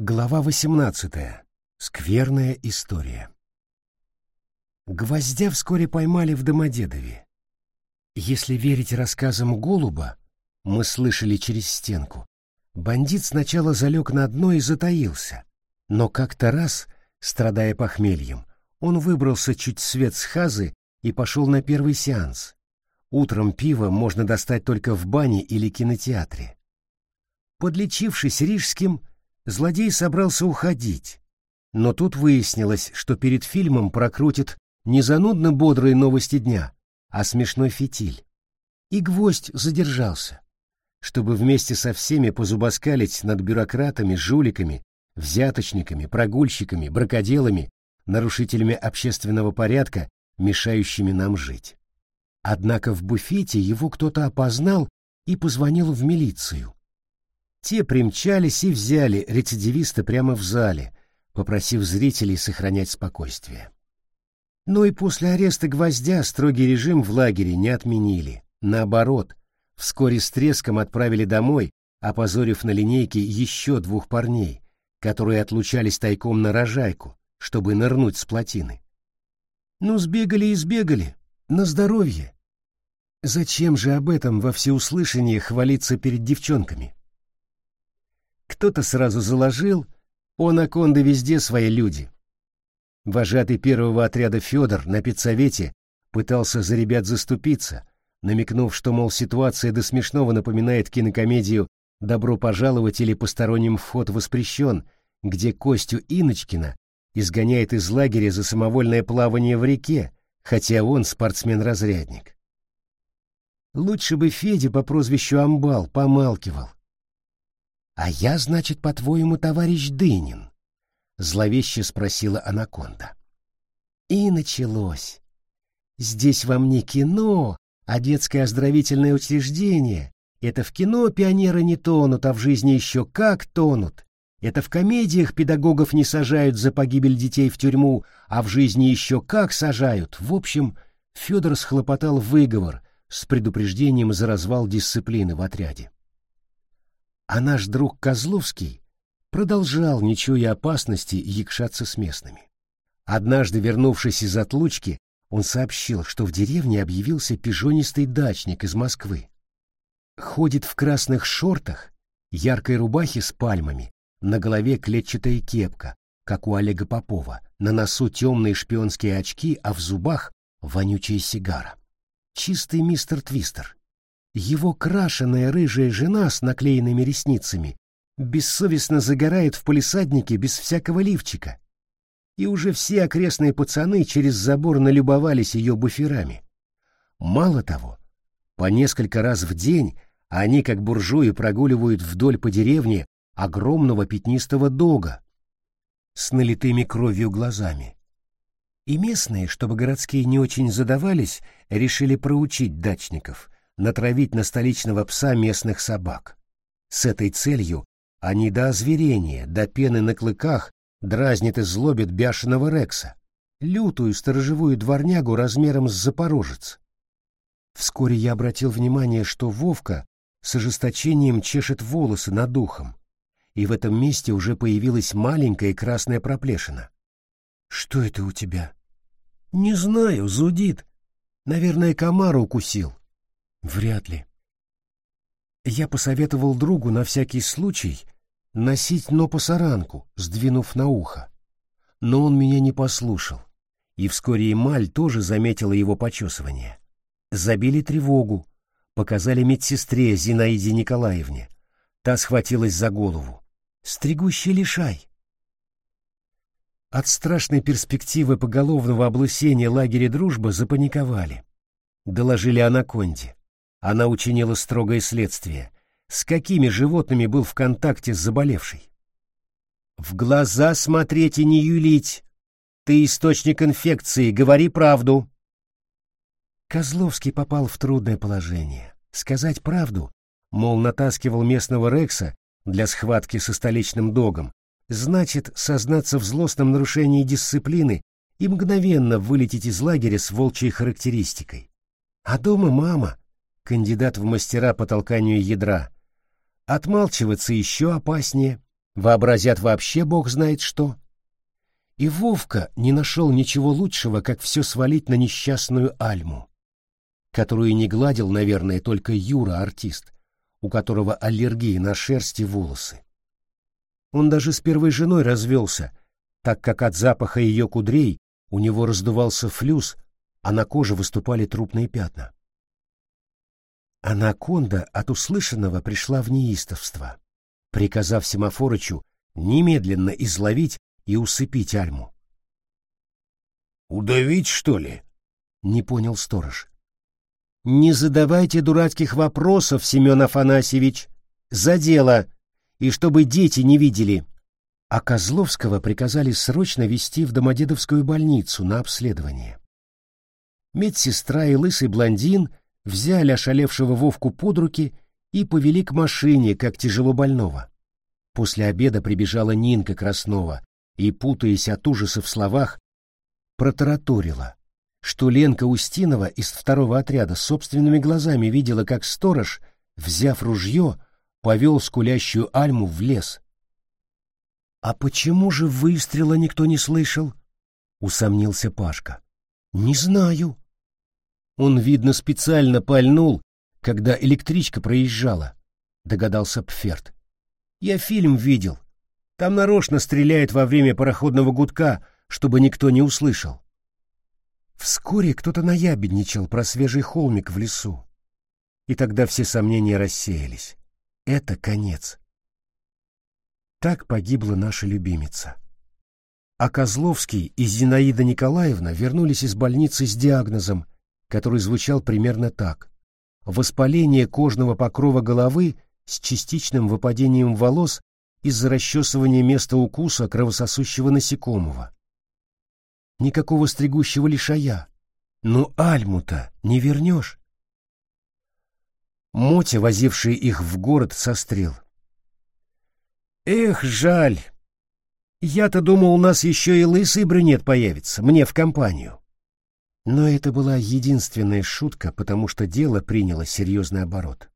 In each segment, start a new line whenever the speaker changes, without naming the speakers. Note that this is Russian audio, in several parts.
Глава 18. Скверная история. Гвоздя вскоре поймали в Домодедове. Если верить рассказам Голуба, мы слышали через стенку, бандит сначала залег на дно и затаился, но как-то раз, страдая похмельем, он выбрался чуть свет с хазы и пошел на первый сеанс. Утром пиво можно достать только в бане или кинотеатре. Подлечившись рижским, злодей собрался уходить. Но тут выяснилось, что перед фильмом прокрутит не занудно бодрые новости дня, а смешной фитиль. И гвоздь задержался, чтобы вместе со всеми позубоскалить над бюрократами, жуликами, взяточниками, прогульщиками, бракоделами, нарушителями общественного порядка, мешающими нам жить. Однако в буфете его кто-то опознал и позвонил в милицию. Те примчались и взяли рецидивиста прямо в зале, попросив зрителей сохранять спокойствие. Но и после ареста гвоздя строгий режим в лагере не отменили. Наоборот, вскоре с треском отправили домой, опозорив на линейке еще двух парней, которые отлучались тайком на рожайку, чтобы нырнуть с плотины. Ну, сбегали и сбегали, на здоровье. Зачем же об этом во всеуслышание хвалиться перед девчонками? Кто-то сразу заложил, у Анаконды везде свои люди. Вожатый первого отряда Федор на педсовете пытался за ребят заступиться, намекнув, что, мол, ситуация до смешного напоминает кинокомедию «Добро пожаловать» или «Посторонним вход воспрещен», где Костю Иночкина изгоняет из лагеря за самовольное плавание в реке, хотя он спортсмен-разрядник. Лучше бы Федя по прозвищу Амбал помалкивал, «А я, значит, по-твоему, товарищ Дынин?» — зловеще спросила Анаконда. И началось. «Здесь вам не кино, а детское оздоровительное учреждение. Это в кино пионеры не тонут, а в жизни еще как тонут. Это в комедиях педагогов не сажают за погибель детей в тюрьму, а в жизни еще как сажают. В общем, Федор схлопотал выговор с предупреждением за развал дисциплины в отряде. А наш друг Козловский продолжал, не чуя опасности, якшаться с местными. Однажды, вернувшись из отлучки, он сообщил, что в деревне объявился пижонистый дачник из Москвы. Ходит в красных шортах, яркой рубахе с пальмами, на голове клетчатая кепка, как у Олега Попова, на носу темные шпионские очки, а в зубах вонючая сигара. Чистый мистер Твистер. Его крашеная рыжая жена с наклеенными ресницами бессовестно загорает в полисаднике без всякого лифчика. И уже все окрестные пацаны через забор налюбовались ее буферами. Мало того, по несколько раз в день они, как буржуи, прогуливают вдоль по деревне огромного пятнистого дога с налитыми кровью глазами. И местные, чтобы городские не очень задавались, решили проучить дачников — натравить на столичного пса местных собак. С этой целью они до озверения, до пены на клыках дразнят и злобят бешеного Рекса, лютую сторожевую дворнягу размером с запорожец. Вскоре я обратил внимание, что Вовка с ожесточением чешет волосы над ухом, и в этом месте уже появилась маленькая красная проплешина. «Что это у тебя?» «Не знаю, зудит. Наверное, комар укусил». Вряд ли. Я посоветовал другу на всякий случай носить нопосаранку, сдвинув на ухо. Но он меня не послушал, и вскоре Эмаль тоже заметила его почесывание. Забили тревогу, показали медсестре Зинаиде Николаевне. Та схватилась за голову. «Стригущий лишай!» От страшной перспективы поголовного облысения лагеря «Дружба» запаниковали. Доложили анаконде. Она учинила строгое следствие. С какими животными был в контакте с заболевшей? В глаза смотреть и не юлить. Ты источник инфекции, говори правду. Козловский попал в трудное положение. Сказать правду, мол, натаскивал местного Рекса для схватки со столичным догом, значит сознаться в злостном нарушении дисциплины и мгновенно вылететь из лагеря с волчьей характеристикой. А дома мама, кандидат в мастера по толканию ядра. Отмалчиваться еще опаснее. Вообразят вообще бог знает что. И Вовка не нашел ничего лучшего, как все свалить на несчастную Альму, которую не гладил, наверное, только Юра, артист, у которого аллергия на шерсть и волосы. Он даже с первой женой развелся, так как от запаха ее кудрей у него раздувался флюс, а на коже выступали трупные пятна. Анаконда от услышанного пришла в неистовство, приказав Семафорычу немедленно изловить и усыпить Альму.
«Удавить, что ли?»
— не понял сторож. «Не задавайте дурацких вопросов, Семен Афанасьевич. За дело, и чтобы дети не видели». А Козловского приказали срочно везти в Домодедовскую больницу на обследование. Медсестра и лысый блондин взяли ошалевшего Вовку под руки и повели к машине, как тяжело больного. После обеда прибежала Нинка Краснова и, путаясь от ужаса в словах, протараторила, что Ленка Устинова из второго отряда собственными глазами видела, как сторож, взяв ружье, повел скулящую Альму в лес. «А почему же выстрела никто не слышал?» — усомнился Пашка. «Не знаю». Он, видно, специально пальнул, когда электричка проезжала, догадался Пферт. «Я фильм видел. Там нарочно стреляют во время пароходного гудка, чтобы никто не услышал». Вскоре кто-то наябедничал про свежий холмик в лесу. И тогда все сомнения рассеялись. Это конец. Так погибла наша любимица. А Козловский и Зинаида Николаевна вернулись из больницы с диагнозом, который звучал примерно так. Воспаление кожного покрова головы с частичным выпадением волос из-за расчесывания места укуса кровососущего насекомого. Никакого стригущего лишая. Ну, Альму-то не вернешь. Мотя, возивший их в город, сострел. Эх, жаль. Я-то думал, у нас еще и лысый брюнет появится, мне в компанию. Но это была единственная шутка, потому что дело приняло серьезный оборот.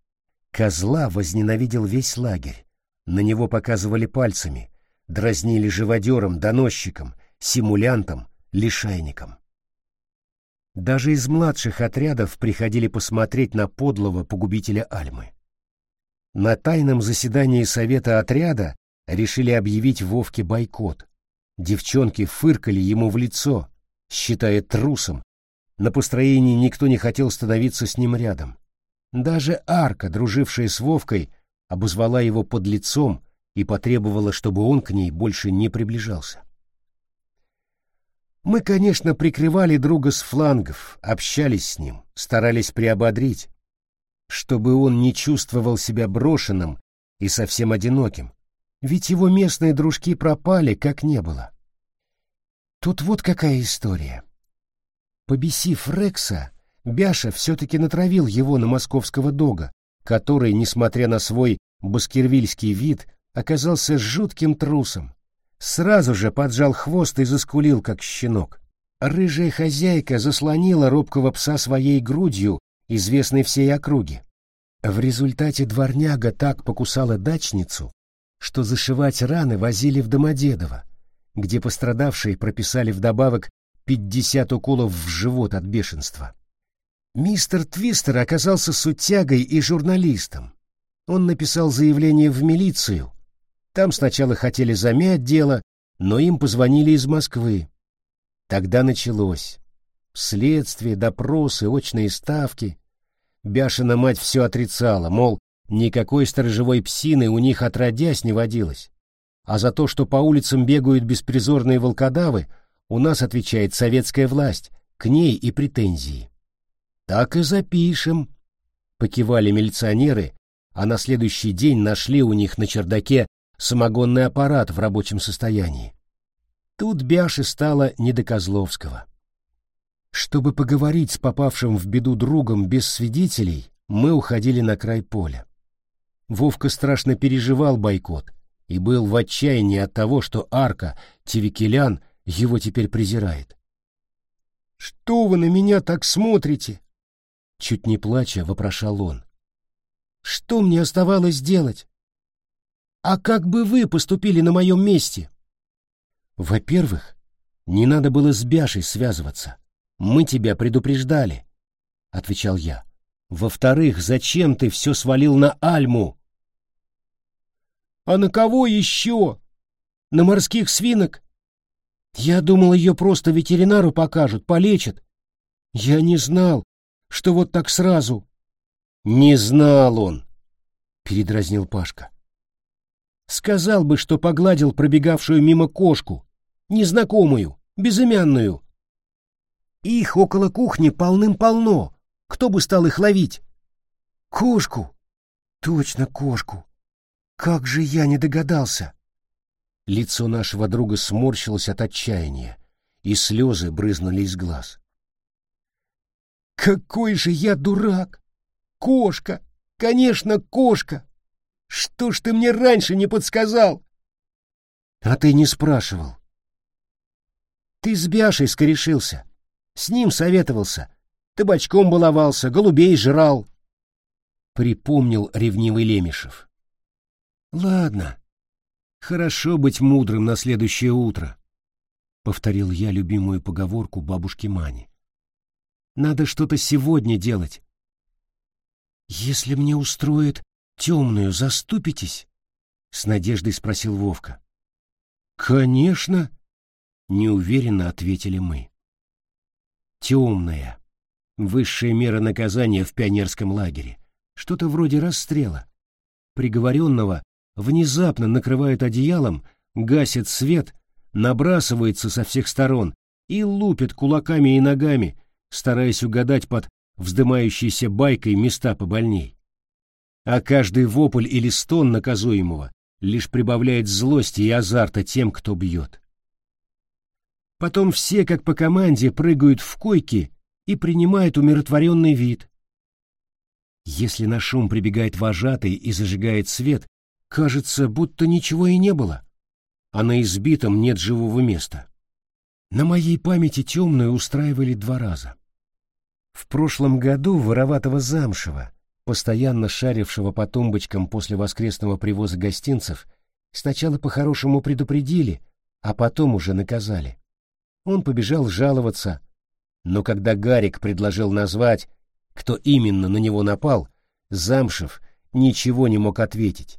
Козла возненавидел весь лагерь. На него показывали пальцами, дразнили живодером, доносчиком, симулянтом, лишайником. Даже из младших отрядов приходили посмотреть на подлого погубителя Альмы. На тайном заседании совета отряда решили объявить Вовке бойкот. Девчонки фыркали ему в лицо, считая трусом. На построении никто не хотел становиться с ним рядом. Даже Арка, дружившая с Вовкой, обозвала его под лицом и потребовала, чтобы он к ней больше не приближался. Мы, конечно, прикрывали друга с флангов, общались с ним, старались приободрить, чтобы он не чувствовал себя брошенным и совсем одиноким, ведь его местные дружки пропали, как не было. Тут вот какая история. Побесив Рекса, Бяша все-таки натравил его на московского дога, который, несмотря на свой баскервильский вид, оказался жутким трусом. Сразу же поджал хвост и заскулил, как щенок. Рыжая хозяйка заслонила робкого пса своей грудью, известной всей округе. В результате дворняга так покусала дачницу, что зашивать раны возили в Домодедово, где пострадавшие прописали вдобавок 50 уколов в живот от бешенства. Мистер Твистер оказался сутягой и журналистом. Он написал заявление в милицию. Там сначала хотели замять дело, но им позвонили из Москвы. Тогда началось. Следствие, допросы, очные ставки. Бяшина мать все отрицала, мол, Никакой сторожевой псины у них отродясь не водилось. А за то, что по улицам бегают беспризорные волкодавы, у нас отвечает советская власть, к ней и претензии. Так и запишем, покивали милиционеры, а на следующий день нашли у них на чердаке самогонный аппарат в рабочем состоянии. Тут Бяше стало не до Козловского. Чтобы поговорить с попавшим в беду другом без свидетелей, мы уходили на край поля. Вовка страшно переживал бойкот и был в отчаянии от того, что Арка Тевикелян его теперь презирает. «Что вы на меня так смотрите?» Чуть не плача, вопрошал он. «Что мне оставалось делать?» А как бы вы поступили на моем месте? Во-первых, не надо было с Бяшей связываться. Мы тебя предупреждали, — отвечал я. Во-вторых, зачем ты все свалил на Альму? А на кого еще? На морских свинок? Я думал, ее просто ветеринару покажут, полечат. Я не знал, что вот так сразу. Не знал он, передразнил Пашка. Сказал бы, что погладил пробегавшую мимо кошку, незнакомую, безымянную. Их около кухни полным-полно. Кто бы стал их ловить? Кошку. Точно кошку. Как же я не догадался. Лицо нашего друга сморщилось от отчаяния, и слезы брызнули из глаз. Какой же я дурак! Кошка! Конечно, кошка! Что ж ты мне раньше не подсказал? А ты не спрашивал. Ты с Бяшей скорешился. С ним советовался. Табачком баловался, голубей жрал. Припомнил ревнивый Лемешев. Ладно. Хорошо быть мудрым на следующее утро. Повторил я любимую поговорку бабушки Мани. Надо что-то сегодня делать. Если мне устроит темную, заступитесь? С надеждой спросил Вовка. Конечно, неуверенно ответили мы. Темная. Высшая мера наказания в пионерском лагере. Что-то вроде расстрела. Приговоренного внезапно накрывают одеялом, гасит свет, набрасывается со всех сторон и лупит кулаками и ногами, стараясь угадать под вздымающейся байкой места побольней. А каждый вопль или стон наказуемого лишь прибавляет злости и азарта тем, кто бьет. Потом все, как по команде, прыгают в койки и принимают умиротворенный вид. Если на шум прибегает вожатый и зажигает свет, кажется, будто ничего и не было, а на избитом нет живого места. На моей памяти темную устраивали два раза. В прошлом году вороватого замшева, постоянно шарившего по тумбочкам после воскресного привоза гостинцев, сначала по-хорошему предупредили, а потом уже наказали. Он побежал жаловаться, но когда Гарик предложил назвать, кто именно на него напал, Замшев ничего не мог ответить.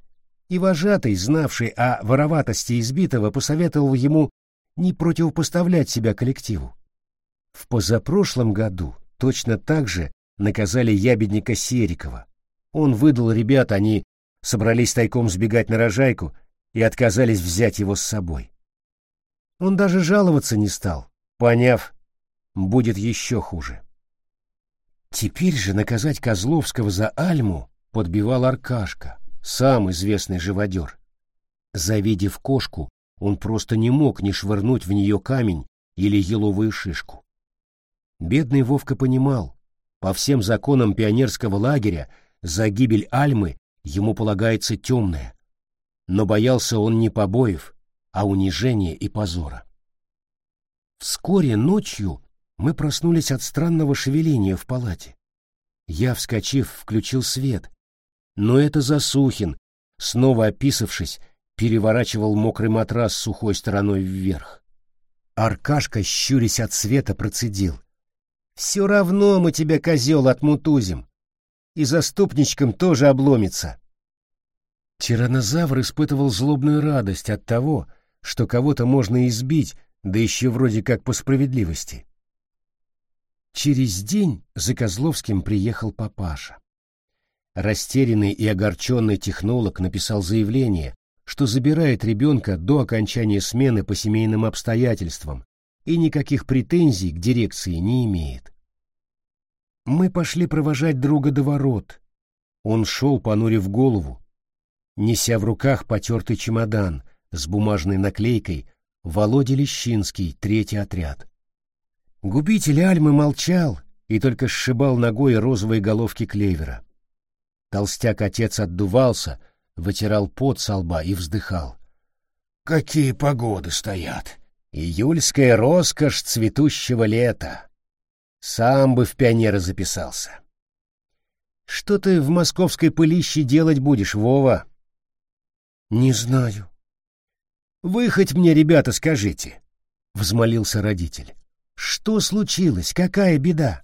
И вожатый, знавший о вороватости избитого, посоветовал ему не противопоставлять себя коллективу. В позапрошлом году Точно так же наказали ябедника Серикова. Он выдал ребят, они собрались тайком сбегать на рожайку и отказались взять его с собой. Он даже жаловаться не стал, поняв, будет еще хуже. Теперь же наказать Козловского за Альму подбивал Аркашка, сам известный живодер. Завидев кошку, он просто не мог не швырнуть в нее камень или еловую шишку. Бедный Вовка понимал, по всем законам пионерского лагеря за гибель Альмы ему полагается темное. Но боялся он не побоев, а унижения и позора. Вскоре ночью мы проснулись от странного шевеления в палате. Я, вскочив, включил свет, но это Засухин, снова описавшись, переворачивал мокрый матрас сухой стороной вверх. Аркашка, щурясь от света, процедил. Все равно мы тебя, козел, отмутузим. И заступничком тоже обломится. Тиранозавр испытывал злобную радость от того, что кого-то можно избить, да еще вроде как по справедливости. Через день за Козловским приехал папаша. Растерянный и огорченный технолог написал заявление, что забирает ребенка до окончания смены по семейным обстоятельствам и никаких претензий к дирекции не имеет. Мы пошли провожать друга до ворот. Он шел, понурив голову, неся в руках потертый чемодан с бумажной наклейкой «Володя Лещинский, третий отряд». Губитель Альмы молчал и только сшибал ногой розовые головки клевера. Толстяк-отец отдувался, вытирал пот со лба и вздыхал. «Какие погоды стоят!» Июльская роскошь цветущего лета. Сам бы в пионеры записался. Что ты в московской пылище делать будешь, Вова? Не знаю. Вы хоть мне, ребята, скажите, взмолился родитель. Что случилось? Какая беда?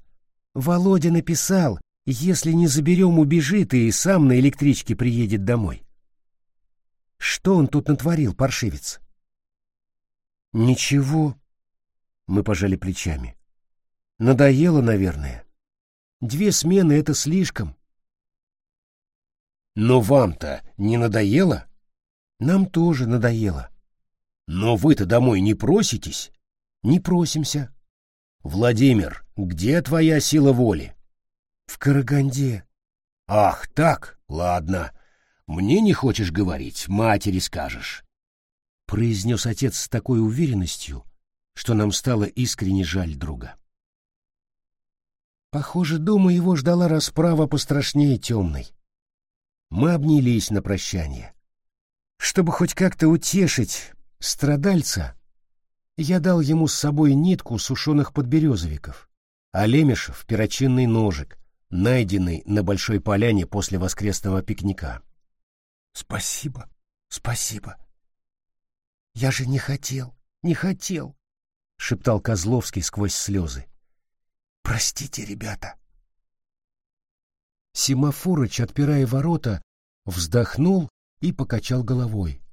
Володя написал, если не заберем, убежит и сам на электричке приедет домой. Что он тут натворил, паршивец? Ничего. Мы пожали плечами. Надоело, наверное. Две смены — это слишком. Но вам-то не надоело? Нам тоже надоело. Но вы-то домой не проситесь? Не просимся. Владимир, где твоя сила воли? В Караганде. Ах, так, ладно. Мне не хочешь говорить, матери скажешь. Произнес отец с такой уверенностью, что нам стало искренне жаль друга. Похоже, дома его ждала расправа пострашнее темной. Мы обнялись на прощание. Чтобы хоть как-то утешить страдальца, я дал ему с собой нитку сушеных подберезовиков, а Лемешев — перочинный ножик, найденный на большой поляне после воскресного пикника. «Спасибо, спасибо. Я же не хотел, не хотел», — шептал Козловский сквозь слезы. Простите, ребята. Симафорыч, отпирая ворота, вздохнул и покачал головой.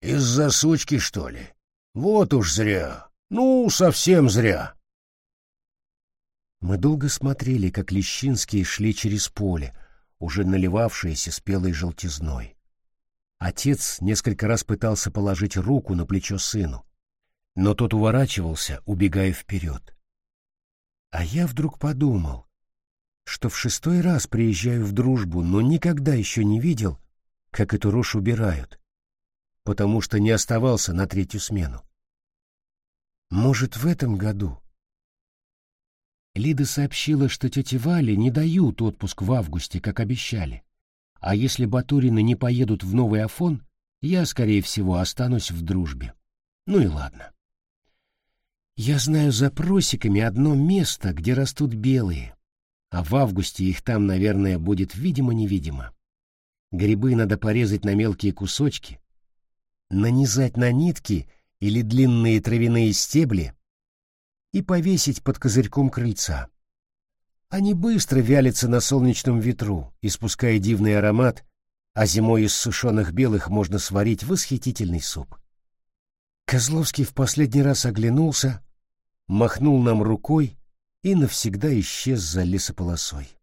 Из-за сучки, что ли? Вот уж зря. Ну, совсем зря. Мы долго смотрели, как Лещинские шли через поле, уже наливавшееся спелой желтизной. Отец несколько раз пытался положить руку на плечо сыну, но тот уворачивался, убегая вперед. А я вдруг подумал, что в шестой раз приезжаю в дружбу, но никогда еще не видел, как эту рожь убирают, потому что не оставался на третью смену. Может, в этом году? Лида сообщила, что тете Вале не дают отпуск в августе, как обещали. А если Батурины не поедут в Новый Афон, я, скорее всего, останусь в дружбе. Ну и ладно. Я знаю за просеками одно место, где растут белые, а в августе их там, наверное, будет видимо-невидимо. Грибы надо порезать на мелкие кусочки, нанизать на нитки или длинные травяные стебли и повесить под козырьком крыльца. Они быстро вялятся на солнечном ветру, испуская дивный аромат, а зимой из сушеных белых можно сварить восхитительный суп. Козловский в последний раз оглянулся, махнул нам рукой и навсегда исчез за лесополосой.